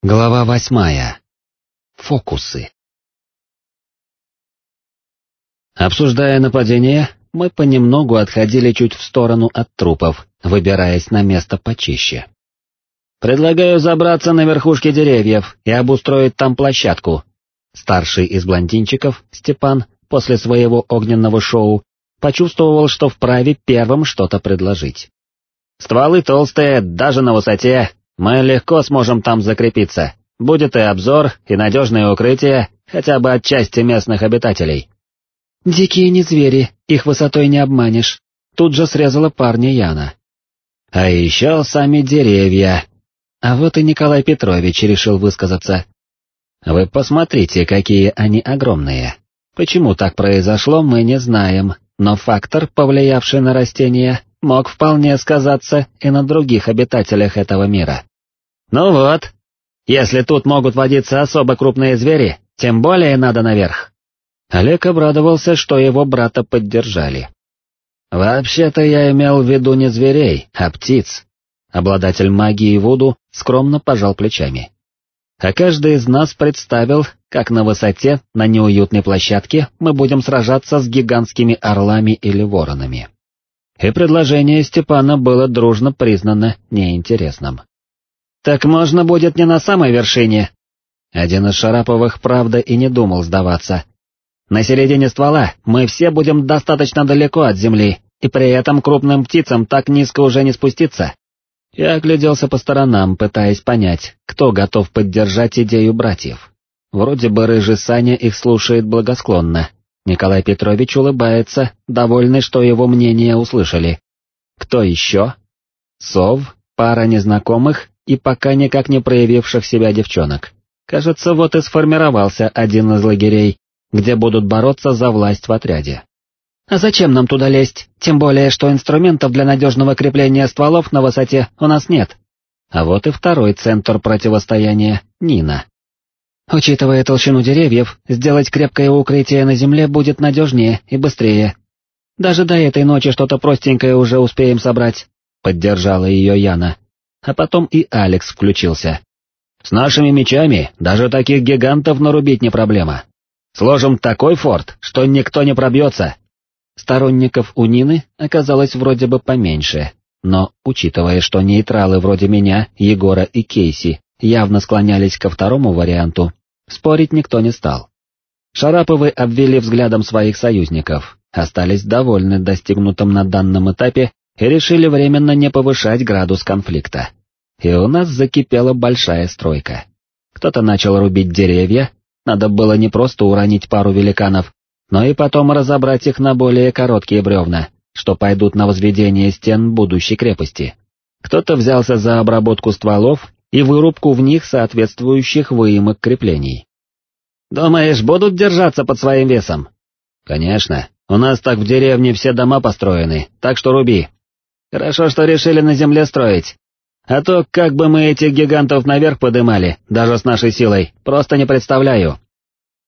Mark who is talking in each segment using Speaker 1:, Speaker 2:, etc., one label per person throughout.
Speaker 1: Глава восьмая. Фокусы. Обсуждая нападение, мы понемногу отходили чуть в сторону от трупов, выбираясь на место почище. «Предлагаю забраться на верхушки деревьев и обустроить там площадку». Старший из блондинчиков, Степан, после своего огненного шоу, почувствовал, что вправе первым что-то предложить. «Стволы толстые, даже на высоте, мы легко сможем там закрепиться. Будет и обзор, и надежное укрытие, хотя бы от части местных обитателей.
Speaker 2: Дикие не звери, их высотой не обманешь. Тут же срезала парня Яна.
Speaker 1: А еще сами деревья. А вот и Николай Петрович решил высказаться. Вы посмотрите, какие они огромные. Почему так произошло, мы не знаем, но фактор, повлиявший на растения, мог вполне сказаться и на других обитателях этого мира. Ну вот, если тут могут водиться особо крупные звери, тем более надо наверх. Олег обрадовался, что его брата поддержали. «Вообще-то я имел в виду не зверей, а птиц». Обладатель магии Вуду скромно пожал плечами. А каждый из нас представил, как на высоте, на неуютной площадке, мы будем сражаться с гигантскими орлами или воронами. И предложение Степана было дружно признано неинтересным. «Так можно будет не на самой вершине». Один из Шараповых, правда, и не думал сдаваться. «На середине ствола мы все будем достаточно далеко от земли, и при этом крупным птицам так низко уже не спуститься». Я огляделся по сторонам, пытаясь понять, кто готов поддержать идею братьев. Вроде бы рыжий Саня их слушает благосклонно. Николай Петрович улыбается, довольный, что его мнение услышали. Кто еще? Сов, пара незнакомых и пока никак не проявивших себя девчонок. Кажется, вот и сформировался один из лагерей, где будут бороться за власть в отряде.
Speaker 2: А зачем нам туда лезть, тем более, что инструментов для надежного крепления стволов на высоте у нас нет?
Speaker 1: А вот и второй центр противостояния — Нина.
Speaker 2: Учитывая толщину деревьев, сделать крепкое укрытие на земле будет надежнее и быстрее. Даже до этой ночи что-то простенькое уже успеем собрать, — поддержала ее Яна а потом и Алекс включился. «С нашими мечами даже таких гигантов нарубить не проблема. Сложим такой форт, что никто не пробьется». Сторонников у Нины оказалось вроде бы поменьше, но, учитывая, что нейтралы вроде меня, Егора и Кейси явно склонялись ко второму варианту, спорить никто не стал. Шараповы обвели взглядом своих союзников, остались довольны достигнутым на данном этапе и решили временно не повышать градус конфликта. И у нас закипела большая стройка. Кто-то начал рубить деревья, надо было не просто уронить пару великанов, но и потом разобрать их на более короткие бревна, что пойдут на возведение стен будущей крепости. Кто-то взялся за обработку стволов и вырубку в них соответствующих выемок креплений. «Думаешь, будут держаться под своим весом?» «Конечно, у нас так в деревне все дома построены, так что руби», Хорошо, что решили на земле строить. А то как бы мы этих гигантов наверх подымали, даже с нашей силой, просто не представляю.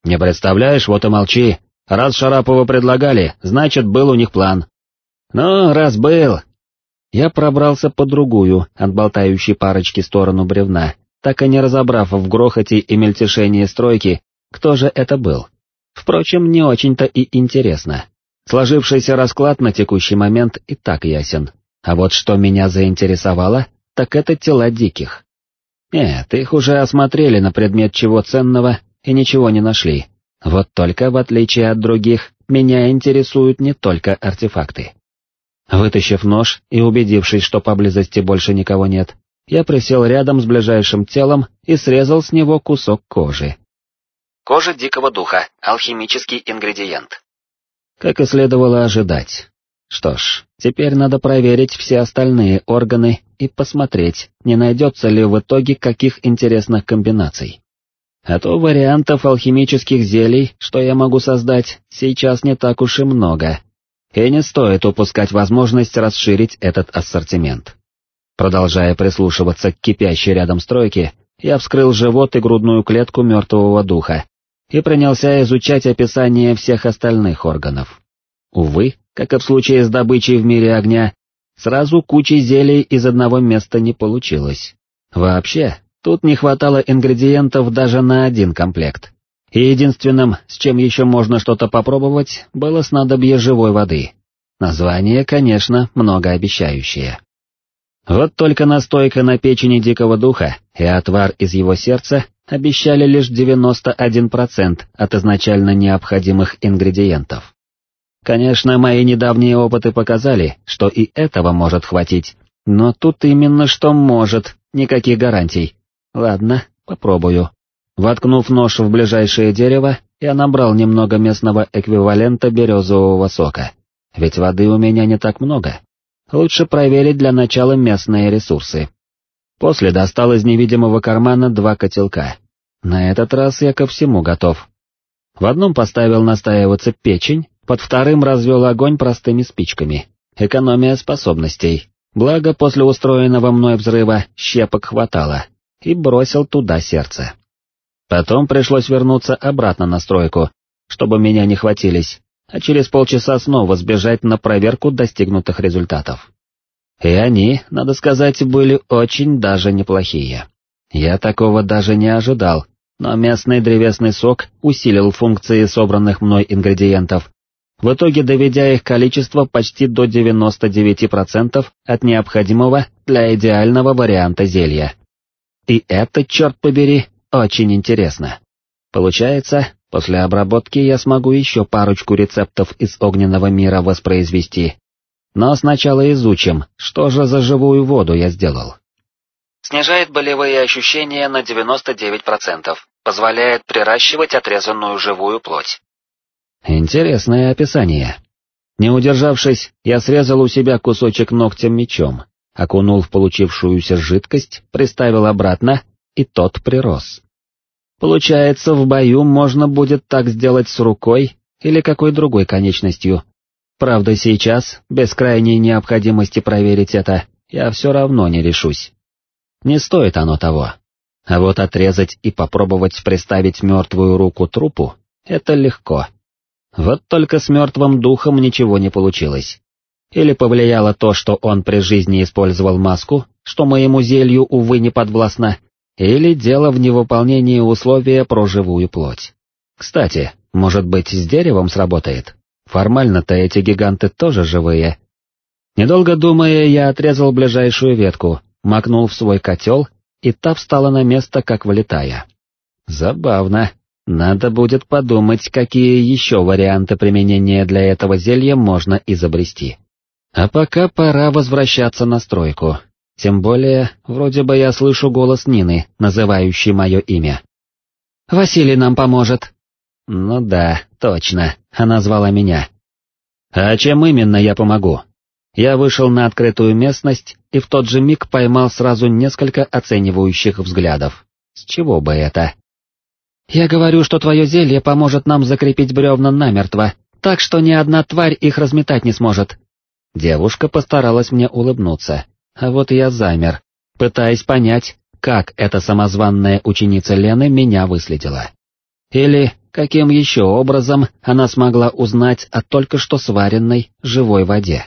Speaker 2: Не представляешь, вот и молчи. Раз Шарапову предлагали, значит, был у них план. Ну, раз был. Я пробрался по другую, от болтающей парочки сторону бревна, так и не разобрав в грохоте и мельтешении стройки, кто же это был. Впрочем, не очень-то и интересно. Сложившийся расклад на текущий момент и так ясен. А вот что меня заинтересовало, так это тела диких. Нет, их уже осмотрели на предмет чего ценного и ничего не нашли. Вот только, в отличие от других, меня интересуют не только артефакты. Вытащив нож и убедившись, что поблизости больше никого нет, я присел рядом с ближайшим телом и срезал с него кусок кожи.
Speaker 3: Кожа дикого духа, алхимический ингредиент.
Speaker 1: Как и следовало ожидать, что ж, теперь надо проверить все остальные органы и посмотреть, не найдется ли в итоге каких интересных комбинаций. А то вариантов алхимических зелий, что я могу создать, сейчас не так уж и много. И не стоит упускать возможность расширить этот ассортимент. Продолжая прислушиваться к кипящей рядом стройке, я вскрыл живот и грудную клетку мертвого духа и принялся изучать описание всех остальных органов. Увы, как и в случае с добычей в мире огня, сразу кучи зелий из одного места не получилось. Вообще, Тут не хватало ингредиентов даже на один комплект. И единственным, с чем еще можно что-то попробовать, было снадобье живой воды. Название, конечно, многообещающее. Вот только настойка на печени дикого духа и отвар из его сердца обещали лишь 91% от изначально необходимых ингредиентов. Конечно, мои недавние опыты показали, что и этого может хватить, но тут именно что может, никаких гарантий. Ладно, попробую. Воткнув нож в ближайшее дерево, я набрал немного местного эквивалента березового сока. Ведь воды у меня не так много. Лучше проверить для начала местные ресурсы. После достал из невидимого кармана два котелка. На этот раз я ко всему готов. В одном поставил настаиваться печень, под вторым развел огонь простыми спичками. Экономия способностей. Благо, после устроенного мной взрыва щепок хватало. И бросил туда сердце. Потом пришлось вернуться обратно на стройку, чтобы меня не хватились, а через полчаса снова сбежать на проверку достигнутых результатов. И они, надо сказать, были очень даже неплохие. Я такого даже не ожидал, но местный древесный сок усилил функции собранных мной ингредиентов, в итоге доведя их количество почти до 99% от необходимого для идеального варианта зелья. И это, черт побери, очень интересно. Получается, после обработки я смогу еще парочку рецептов из огненного мира воспроизвести. Но сначала изучим, что же за живую воду я сделал.
Speaker 3: Снижает болевые ощущения на 99%, позволяет приращивать отрезанную живую плоть.
Speaker 1: Интересное описание. Не удержавшись, я срезал у себя кусочек ногтем мечом, окунул в получившуюся жидкость, приставил обратно и тот прирос. Получается, в бою можно будет так сделать с рукой или какой другой конечностью. Правда, сейчас, без крайней необходимости проверить это, я все равно не решусь. Не стоит оно того. А вот отрезать и попробовать приставить мертвую руку трупу — это легко. Вот только с мертвым духом ничего не получилось. Или повлияло то, что он при жизни использовал маску, что моему зелью, увы, не подвластно, или дело в невыполнении условия про живую плоть. Кстати, может быть, с деревом сработает? Формально-то эти гиганты тоже живые. Недолго думая, я отрезал ближайшую ветку, макнул в свой котел, и та встала на место, как вылетая. Забавно. Надо будет подумать, какие еще варианты применения для этого зелья можно изобрести. А пока пора возвращаться на стройку. Тем более, вроде бы я слышу голос Нины, называющий мое имя. «Василий нам поможет». «Ну да, точно, она звала меня». «А чем именно я помогу?» Я вышел на открытую местность и в тот же миг поймал сразу несколько оценивающих взглядов. С чего бы это? «Я говорю, что твое зелье поможет нам закрепить бревна намертво, так что ни одна тварь их разметать не сможет». Девушка постаралась мне улыбнуться, а вот я замер, пытаясь понять, как эта самозванная ученица Лены меня выследила. Или каким еще образом она смогла узнать о только что сваренной живой воде.